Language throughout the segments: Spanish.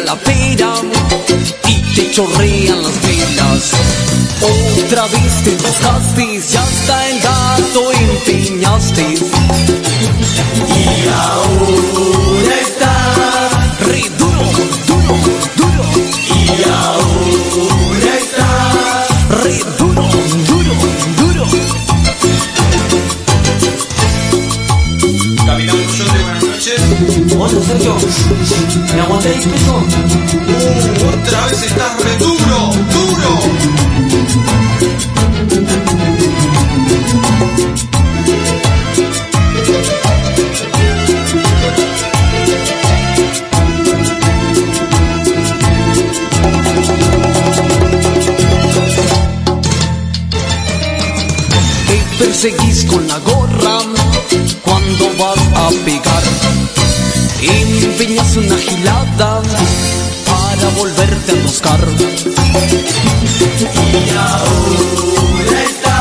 la pera y te chorrean las velas. Otra vez te buscaste, ya está el gato empeñaste. Hola Sergio, ¿me aguantáis peso? Uh, otra vez estás re duro, duro. Te perseguís con la gorra cuando vas a pegar. Empeñas una gilada para volverte a buscar. Y ahora está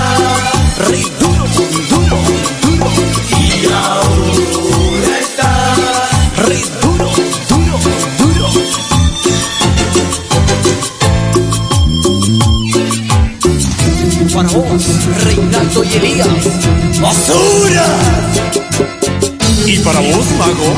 re duro, duro, duro. Y ahora está re duro, duro, duro. Para vos, Reinaldo y Elías. ¡Basura! Y para vos, mago,